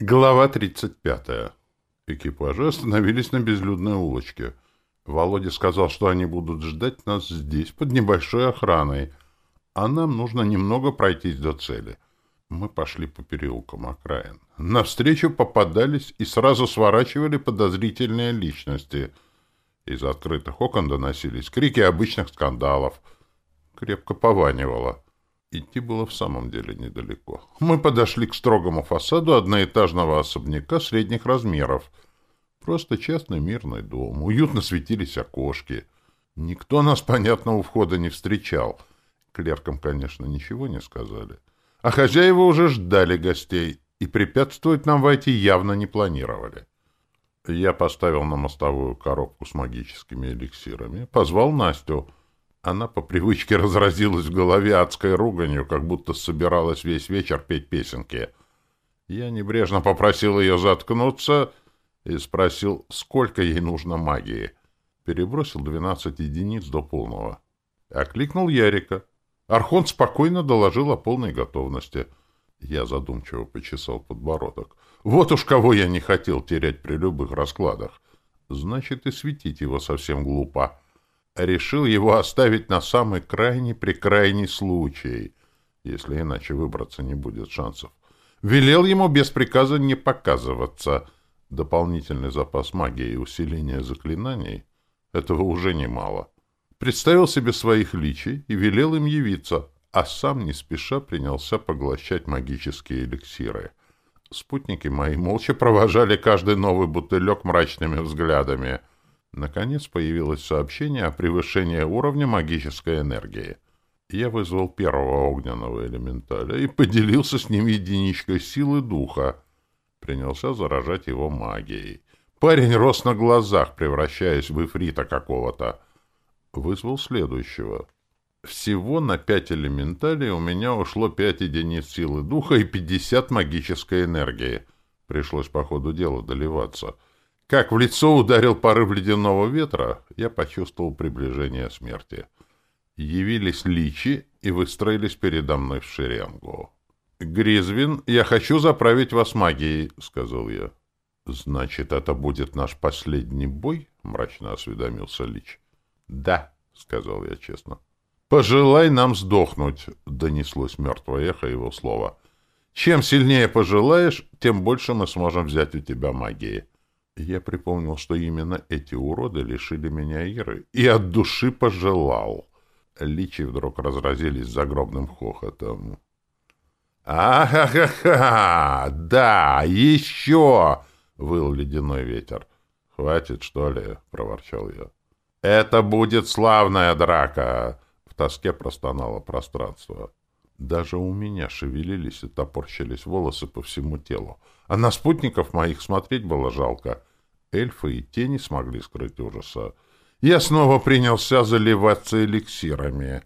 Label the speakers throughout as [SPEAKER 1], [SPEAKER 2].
[SPEAKER 1] Глава 35. Экипажи остановились на безлюдной улочке. Володя сказал, что они будут ждать нас здесь, под небольшой охраной, а нам нужно немного пройтись до цели. Мы пошли по переулкам окраин. Навстречу попадались и сразу сворачивали подозрительные личности. Из открытых окон доносились крики обычных скандалов. Крепко пованивало. Идти было в самом деле недалеко. Мы подошли к строгому фасаду одноэтажного особняка средних размеров. Просто частный мирный дом. Уютно светились окошки. Никто нас, понятно, у входа не встречал. Клеркам, конечно, ничего не сказали. А хозяева уже ждали гостей, и препятствовать нам войти явно не планировали. Я поставил на мостовую коробку с магическими эликсирами, позвал Настю — она по привычке разразилась в голове адской руганью, как будто собиралась весь вечер петь песенки. Я небрежно попросил ее заткнуться и спросил, сколько ей нужно магии. Перебросил двенадцать единиц до полного. Окликнул Ярика. Архон спокойно доложил о полной готовности. Я задумчиво почесал подбородок. Вот уж кого я не хотел терять при любых раскладах. Значит, и светить его совсем глупо решил его оставить на самый крайний при прекрайний случай, если иначе выбраться не будет шансов. Велел ему без приказа не показываться. Дополнительный запас магии и усиление заклинаний — этого уже немало. Представил себе своих личий и велел им явиться, а сам не спеша принялся поглощать магические эликсиры. Спутники мои молча провожали каждый новый бутылек мрачными взглядами — Наконец появилось сообщение о превышении уровня магической энергии. Я вызвал первого огненного элементаля и поделился с ним единичкой силы духа. Принялся заражать его магией. Парень рос на глазах, превращаясь в эфрита какого-то. Вызвал следующего. Всего на пять элементалей у меня ушло пять единиц силы духа и пятьдесят магической энергии. Пришлось по ходу дела доливаться — как в лицо ударил порыв ледяного ветра, я почувствовал приближение смерти. Явились личи и выстроились передо мной в шеренгу. «Гризвин, я хочу заправить вас магией», — сказал я. «Значит, это будет наш последний бой?» — мрачно осведомился Лич. «Да», — сказал я честно. «Пожелай нам сдохнуть», — донеслось мертвое эхо его слова. «Чем сильнее пожелаешь, тем больше мы сможем взять у тебя магии». Я припомнил, что именно эти уроды лишили меня Иры, и от души пожелал. Личи вдруг разразились загробным хохотом. «А-ха-ха-ха! Да, еще!» — выл ледяной ветер. «Хватит, что ли?» — проворчал я. «Это будет славная драка!» — в тоске простонало пространство. Даже у меня шевелились и топорщились волосы по всему телу. А на спутников моих смотреть было жалко. Эльфы и тени смогли скрыть ужаса. Я снова принялся заливаться эликсирами.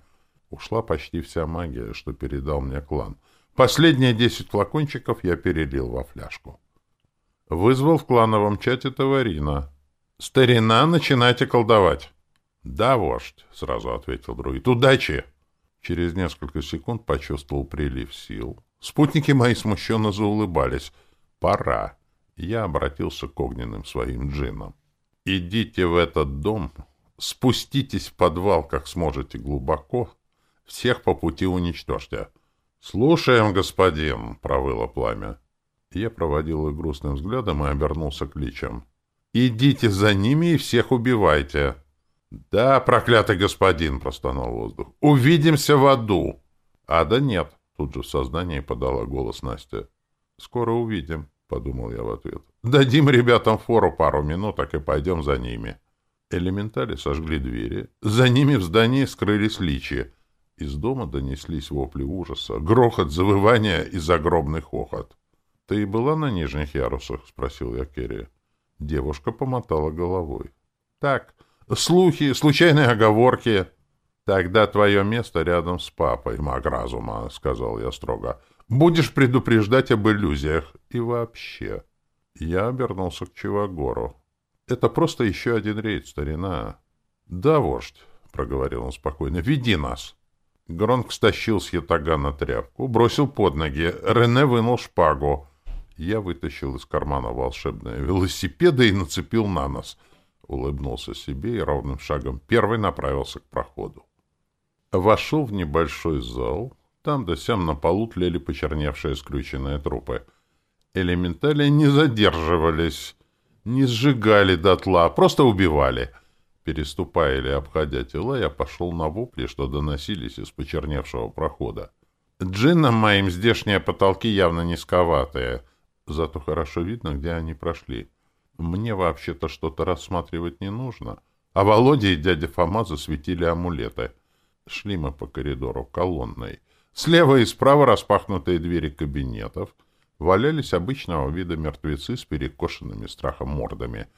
[SPEAKER 1] Ушла почти вся магия, что передал мне клан. Последние десять флакончиков я перелил во фляжку. Вызвал в клановом чате товарина. «Старина, начинайте колдовать!» «Да, вождь», — сразу ответил друид. «Удачи!» Через несколько секунд почувствовал прилив сил. Спутники мои смущенно заулыбались — Пора. Я обратился к огненным своим джинам. Идите в этот дом, спуститесь в подвал, как сможете глубоко, всех по пути уничтожьте. Слушаем, господин, провыло пламя. Я проводил их грустным взглядом и обернулся к личам. «Идите за ними и всех убивайте!» «Да, проклятый господин!» — простонал воздух. «Увидимся в аду!» «Ада нет!» — тут же в сознании подала голос Настя. Скоро увидим, — подумал я в ответ. Дадим ребятам фору пару минут, так и пойдем за ними. Элементали сожгли двери. За ними в здании скрылись личи. Из дома донеслись вопли ужаса, грохот, завывания и загробный хохот. — Ты и была на нижних ярусах? — спросил я Керри. Девушка помотала головой. — Так, слухи, случайные оговорки. — Тогда твое место рядом с папой, маг разума, — сказал я строго. Будешь предупреждать об иллюзиях. И вообще...» Я обернулся к Чивагору. «Это просто еще один рейд, старина». «Да, вождь», — проговорил он спокойно, — «веди нас». Гронк стащил с ятагана тряпку, бросил под ноги. Рене вынул шпагу. Я вытащил из кармана волшебное велосипеды и нацепил на нос. Улыбнулся себе и ровным шагом первый направился к проходу. Вошел в небольшой зал, там да сям на полу тлели почерневшие скрюченные трупы. Элементали не задерживались, не сжигали дотла, просто убивали. Переступая или обходя тела, я пошел на вопли, что доносились из почерневшего прохода. Джинном моим здешние потолки явно низковатые, зато хорошо видно, где они прошли. Мне вообще-то что-то рассматривать не нужно. А Володя и дядя Фома засветили амулеты. Шли мы по коридору колонной. Слева и справа распахнутые двери кабинетов валялись обычного вида мертвецы с перекошенными страхом мордами.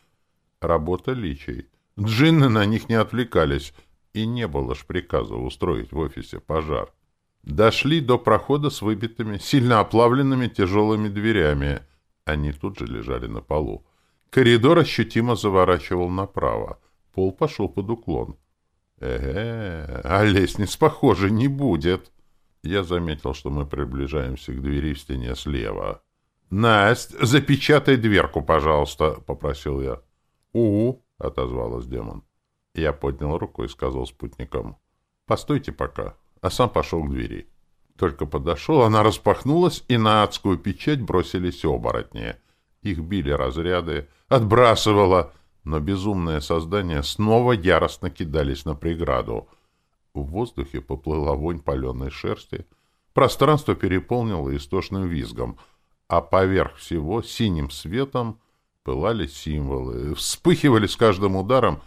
[SPEAKER 1] Работа личей. Джинны на них не отвлекались, и не было ж приказа устроить в офисе пожар. Дошли до прохода с выбитыми, сильно оплавленными тяжелыми дверями. Они тут же лежали на полу. Коридор ощутимо заворачивал направо. Пол пошел под уклон. Э-э, а лестниц, похоже, не будет. Я заметил, что мы приближаемся к двери в стене слева. «Насть, запечатай дверку, пожалуйста», — попросил я. «У-у», — отозвалась демон. Я поднял руку и сказал спутникам. «Постойте пока», а сам пошел к двери. Только подошел, она распахнулась, и на адскую печать бросились оборотни. Их били разряды, отбрасывало, но безумные создания снова яростно кидались на преграду — в воздухе поплыла вонь паленой шерсти, пространство переполнило истошным визгом, а поверх всего синим светом пылали символы, вспыхивали с каждым ударом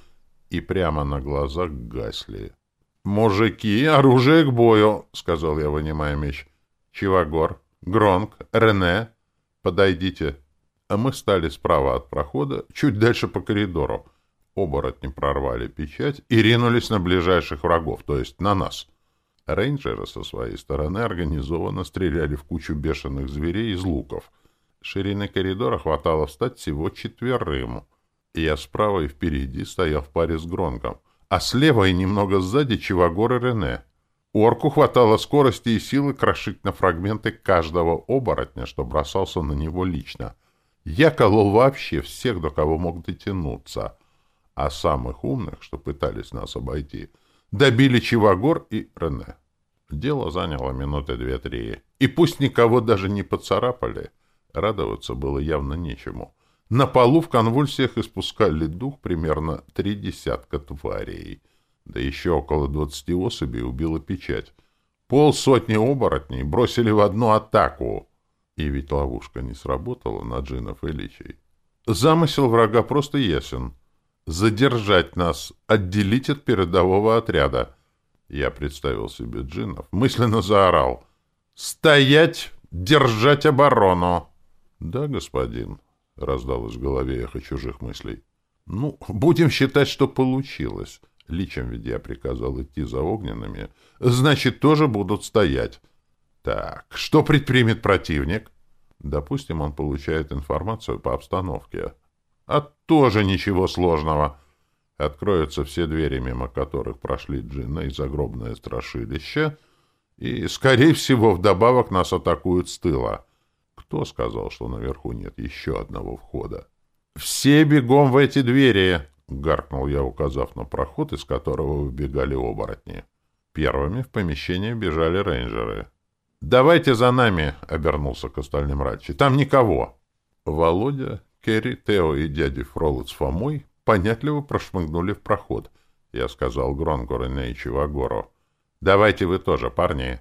[SPEAKER 1] и прямо на глазах гасли. «Мужики, оружие к бою!» — сказал я, вынимая меч. «Чивагор, Гронк, Рене, подойдите!» а мы стали справа от прохода, чуть дальше по коридору. Оборотни прорвали печать и ринулись на ближайших врагов, то есть на нас. Рейнджеры со своей стороны организованно стреляли в кучу бешеных зверей из луков. Ширины коридора хватало встать всего четверым. Я справа и впереди стоял в паре с Гронгом, а слева и немного сзади Чивагор и Рене. Орку хватало скорости и силы крошить на фрагменты каждого оборотня, что бросался на него лично. Я колол вообще всех, до кого мог дотянуться — а самых умных, что пытались нас обойти, добили Чивагор и Рене. Дело заняло минуты две-три. И пусть никого даже не поцарапали, радоваться было явно нечему. На полу в конвульсиях испускали дух примерно три десятка тварей. Да еще около двадцати особей убила печать. Пол сотни оборотней бросили в одну атаку. И ведь ловушка не сработала на джинов и личей. Замысел врага просто ясен — задержать нас, отделить от передового отряда. Я представил себе джинов, мысленно заорал. «Стоять! Держать оборону!» «Да, господин», — раздалось в голове эхо чужих мыслей. «Ну, будем считать, что получилось. Личем ведь я приказал идти за огненными. Значит, тоже будут стоять. Так, что предпримет противник?» «Допустим, он получает информацию по обстановке». А тоже ничего сложного. Откроются все двери, мимо которых прошли джинны и загробное страшилище, и, скорее всего, вдобавок нас атакуют с тыла. Кто сказал, что наверху нет еще одного входа? «Все бегом в эти двери!» — гаркнул я, указав на проход, из которого выбегали оборотни. Первыми в помещение бежали рейнджеры. «Давайте за нами!» — обернулся к остальным Радчи. «Там никого!» Володя, Керри, Тео и дядя Фролот с Фомой понятливо прошмыгнули в проход. Я сказал Гронгору Нейчивагору. «Давайте вы тоже, парни!»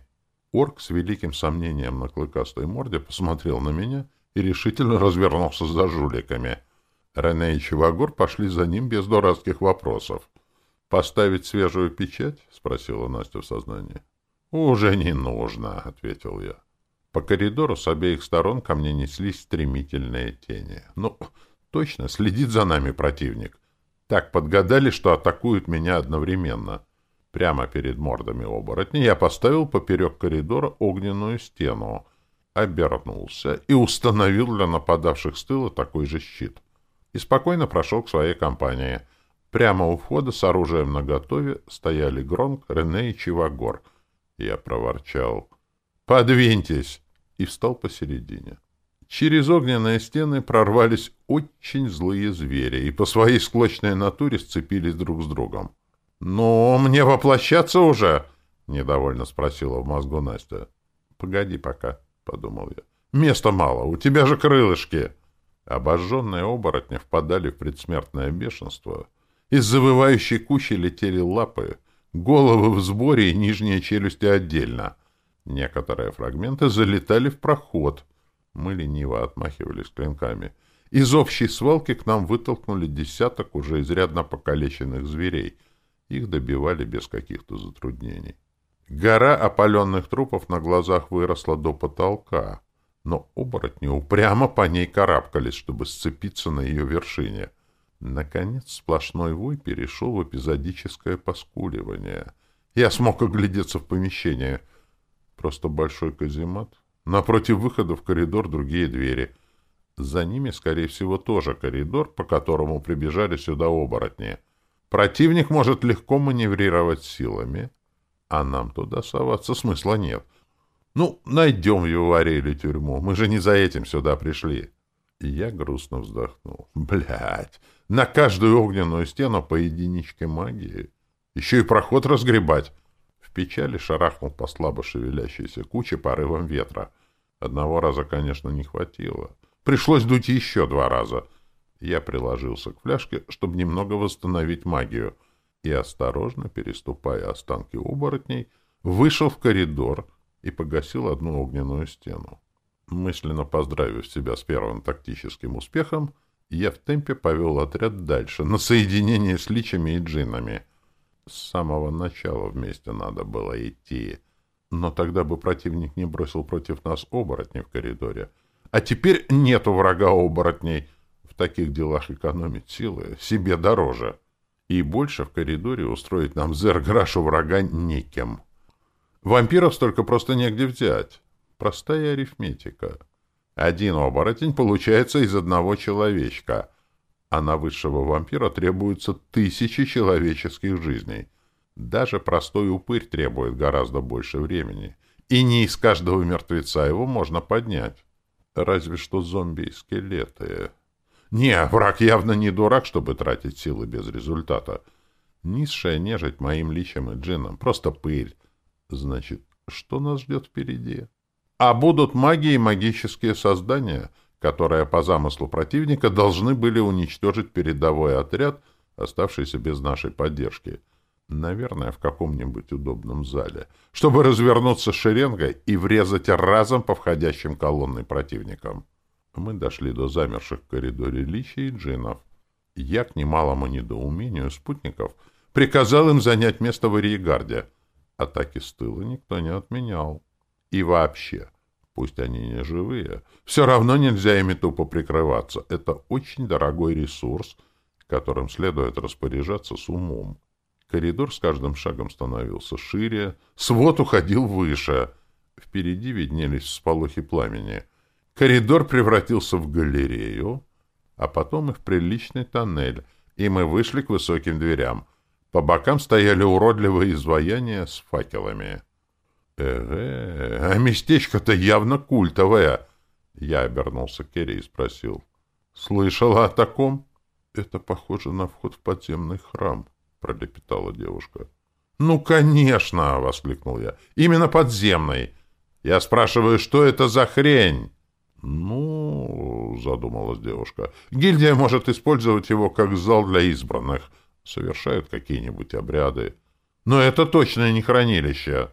[SPEAKER 1] Орк с великим сомнением на клыкастой морде посмотрел на меня и решительно развернулся за жуликами. Рене и Чивагор пошли за ним без дурацких вопросов. «Поставить свежую печать?» — спросила Настя в сознании. «Уже не нужно», — ответил я. По коридору с обеих сторон ко мне неслись стремительные тени. Ну, точно, следит за нами противник. Так подгадали, что атакуют меня одновременно. Прямо перед мордами оборотней я поставил поперек коридора огненную стену, обернулся и установил для нападавших с тыла такой же щит. И спокойно прошел к своей компании. Прямо у входа с оружием наготове стояли Гронк, Рене и Чивагор. Я проворчал — Подвиньтесь!» и встал посередине. Через огненные стены прорвались очень злые звери и по своей склочной натуре сцепились друг с другом. Но мне воплощаться уже?» — недовольно спросила в мозгу Настя. «Погоди пока», — подумал я. «Места мало, у тебя же крылышки!» Обожженные оборотни впадали в предсмертное бешенство. Из завывающей кучи летели лапы, головы в сборе и нижние челюсти отдельно — Некоторые фрагменты залетали в проход. Мы лениво отмахивались клинками. Из общей свалки к нам вытолкнули десяток уже изрядно покалеченных зверей. Их добивали без каких-то затруднений. Гора опаленных трупов на глазах выросла до потолка, но оборотни упрямо по ней карабкались, чтобы сцепиться на ее вершине. Наконец сплошной вой перешел в эпизодическое поскуливание. Я смог оглядеться в помещение — Просто большой каземат. Напротив выхода в коридор другие двери. За ними, скорее всего, тоже коридор, по которому прибежали сюда оборотни. Противник может легко маневрировать силами, а нам туда соваться смысла нет. Ну, найдем виваре или тюрьму, мы же не за этим сюда пришли. И я грустно вздохнул. Блядь, на каждую огненную стену по единичке магии. Еще и проход разгребать печали шарахнул по слабо шевелящейся куче порывом ветра. Одного раза, конечно, не хватило. Пришлось дуть еще два раза. Я приложился к фляжке, чтобы немного восстановить магию, и, осторожно переступая останки оборотней, вышел в коридор и погасил одну огненную стену. Мысленно поздравив себя с первым тактическим успехом, я в темпе повел отряд дальше, на соединение с личами и джинами — с самого начала вместе надо было идти. Но тогда бы противник не бросил против нас оборотней в коридоре. А теперь нету врага оборотней. В таких делах экономить силы себе дороже. И больше в коридоре устроить нам зерграшу врага некем. Вампиров столько просто негде взять. Простая арифметика. Один оборотень получается из одного человечка — на высшего вампира требуются тысячи человеческих жизней. Даже простой упырь требует гораздо больше времени. И не из каждого мертвеца его можно поднять. Разве что зомби и скелеты. Не, враг явно не дурак, чтобы тратить силы без результата. Низшая нежить моим личем и джинам. Просто пыль. Значит, что нас ждет впереди? А будут маги и магические создания — которые по замыслу противника должны были уничтожить передовой отряд, оставшийся без нашей поддержки. Наверное, в каком-нибудь удобном зале, чтобы развернуться шеренгой и врезать разом по входящим колонны противникам. Мы дошли до замерших в коридоре Личи и Джинов. Я, к немалому недоумению спутников, приказал им занять место в Ариегарде. Атаки с тыла никто не отменял. И вообще пусть они не живые, все равно нельзя ими тупо прикрываться. Это очень дорогой ресурс, которым следует распоряжаться с умом. Коридор с каждым шагом становился шире, свод уходил выше. Впереди виднелись всполохи пламени. Коридор превратился в галерею, а потом и в приличный тоннель, и мы вышли к высоким дверям. По бокам стояли уродливые изваяния с факелами. А «Местечко то явно культовое!» Я обернулся к Керри и спросил. «Слышала о таком?» «Это похоже на вход в подземный храм», — пролепетала девушка. «Ну, конечно!» — воскликнул я. «Именно подземный! Я спрашиваю, что это за хрень?» «Ну...» — задумалась девушка. «Гильдия может использовать его как зал для избранных. Совершают какие-нибудь обряды. Но это точно не хранилище!»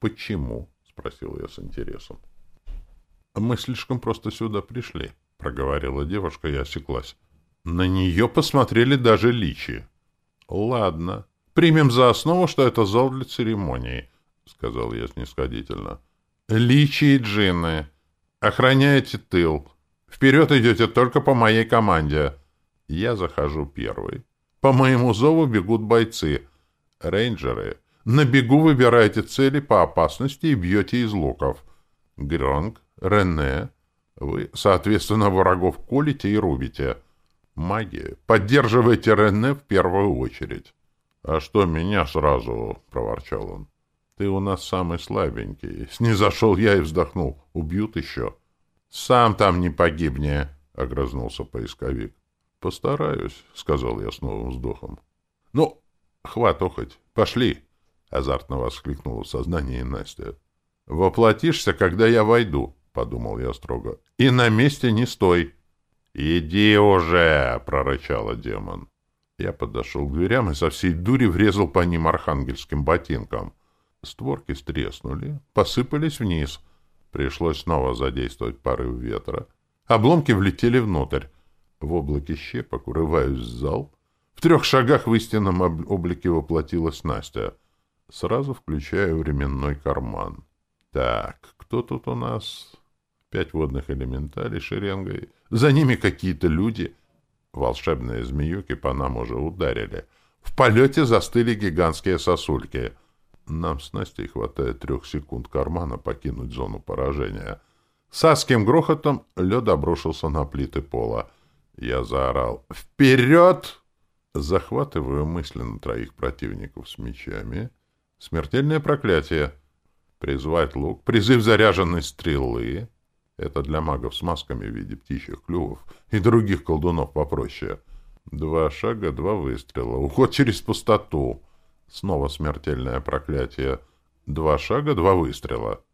[SPEAKER 1] «Почему?» — спросил я с интересом. «Мы слишком просто сюда пришли», — проговорила девушка и осеклась. «На нее посмотрели даже личи». «Ладно, примем за основу, что это зал для церемонии», — сказал я снисходительно. «Личи и джинны, Охраняйте тыл. Вперед идете только по моей команде». Я захожу первый. По моему зову бегут бойцы. Рейнджеры — на бегу выбираете цели по опасности и бьете из луков. Гронг, Рене, вы, соответственно, врагов колите и рубите. Маги, поддерживайте Рене в первую очередь. — А что меня сразу? — проворчал он. — Ты у нас самый слабенький. Снизошел я и вздохнул. Убьют еще. — Сам там не погибни, — огрызнулся поисковик. — Постараюсь, — сказал я с новым вздохом. — Ну, хвату хоть. Пошли. — Азартно воскликнула сознание и Настя. «Воплотишься, когда я войду», — подумал я строго. «И на месте не стой». «Иди уже!» — прорычала демон. Я подошел к дверям и со всей дури врезал по ним архангельским ботинком. Створки стреснули, посыпались вниз. Пришлось снова задействовать порыв ветра. Обломки влетели внутрь. В облаке щепок урываюсь в зал. В трех шагах в истинном облике воплотилась Настя — сразу включаю временной карман. Так, кто тут у нас? Пять водных элементарий шеренгой. За ними какие-то люди. Волшебные змеюки по нам уже ударили. В полете застыли гигантские сосульки. Нам с Настей хватает трех секунд кармана покинуть зону поражения. С адским грохотом лед обрушился на плиты пола. Я заорал «Вперед!» Захватываю мысленно троих противников с мечами — Смертельное проклятие. Призывает лук. Призыв заряженной стрелы. Это для магов с масками в виде птичьих клювов и других колдунов попроще. Два шага, два выстрела. Уход через пустоту. Снова смертельное проклятие. Два шага, два выстрела.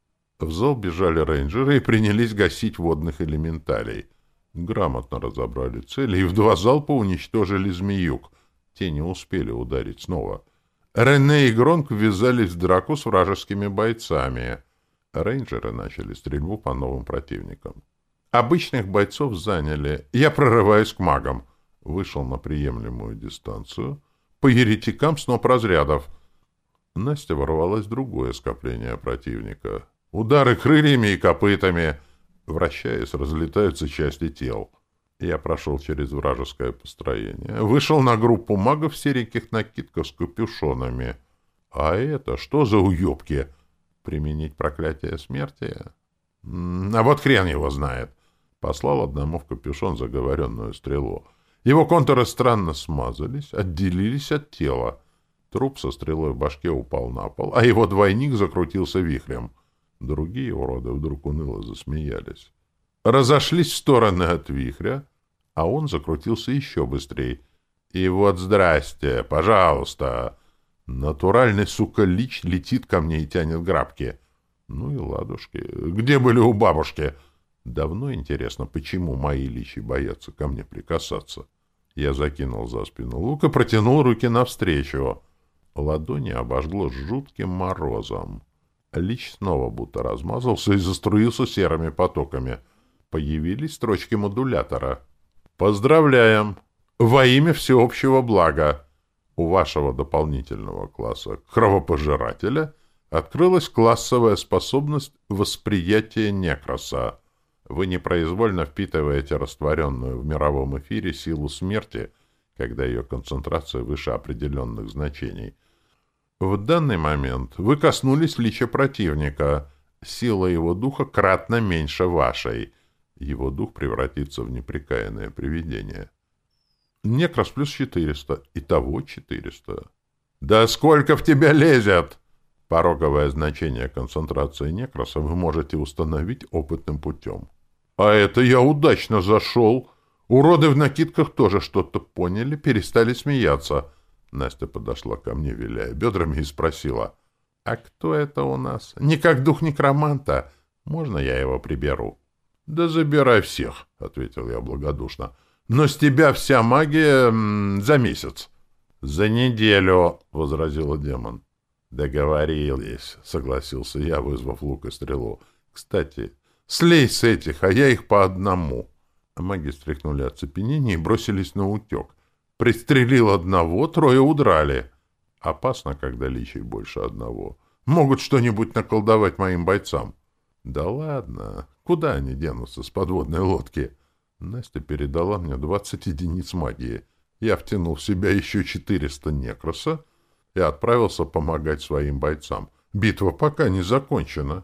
[SPEAKER 1] В зал бежали рейнджеры и принялись гасить водных элементалей. Грамотно разобрали цели и в два залпа уничтожили змеюк. Те не успели ударить снова. — Рене и Гронк ввязались в драку с вражескими бойцами. Рейнджеры начали стрельбу по новым противникам. Обычных бойцов заняли. Я прорываюсь к магам. Вышел на приемлемую дистанцию. По еретикам сноп разрядов. Настя ворвалась в другое скопление противника. Удары крыльями и копытами. Вращаясь, разлетаются части тел. Я прошел через вражеское построение. Вышел на группу магов в сереньких накидках с капюшонами. А это что за уёбки? Применить проклятие смерти? А вот хрен его знает. Послал одному в капюшон заговоренную стрелу. Его контуры странно смазались, отделились от тела. Труп со стрелой в башке упал на пол, а его двойник закрутился вихрем. Другие уроды вдруг уныло засмеялись разошлись в стороны от вихря, а он закрутился еще быстрее. «И вот здрасте, пожалуйста!» Натуральный, сука, лич летит ко мне и тянет грабки. Ну и ладушки. Где были у бабушки? Давно интересно, почему мои личи боятся ко мне прикасаться. Я закинул за спину лук и протянул руки навстречу. Ладони обожгло жутким морозом. Лич снова будто размазался и заструился серыми потоками. Появились строчки модулятора — Поздравляем! Во имя всеобщего блага! У вашего дополнительного класса кровопожирателя открылась классовая способность восприятия некраса. Вы непроизвольно впитываете растворенную в мировом эфире силу смерти, когда ее концентрация выше определенных значений. В данный момент вы коснулись лича противника. Сила его духа кратно меньше вашей — его дух превратится в неприкаянное привидение. Некрас плюс четыреста и того четыреста. «Да сколько в тебя лезет!» Пороговое значение концентрации некраса вы можете установить опытным путем. «А это я удачно зашел!» Уроды в накидках тоже что-то поняли, перестали смеяться. Настя подошла ко мне, виляя бедрами, и спросила. «А кто это у нас? Не как дух некроманта. Можно я его приберу?» «Да забирай всех», — ответил я благодушно. «Но с тебя вся магия за месяц». «За неделю», — возразил демон. «Договорились», — согласился я, вызвав лук и стрелу. «Кстати, слей с этих, а я их по одному». Маги стряхнули оцепенение и бросились на утек. Пристрелил одного, трое удрали. Опасно, когда личий больше одного. Могут что-нибудь наколдовать моим бойцам. Да ладно. Куда они денутся с подводной лодки? Настя передала мне 20 единиц магии. Я втянул в себя еще 400 некроса и отправился помогать своим бойцам. Битва пока не закончена.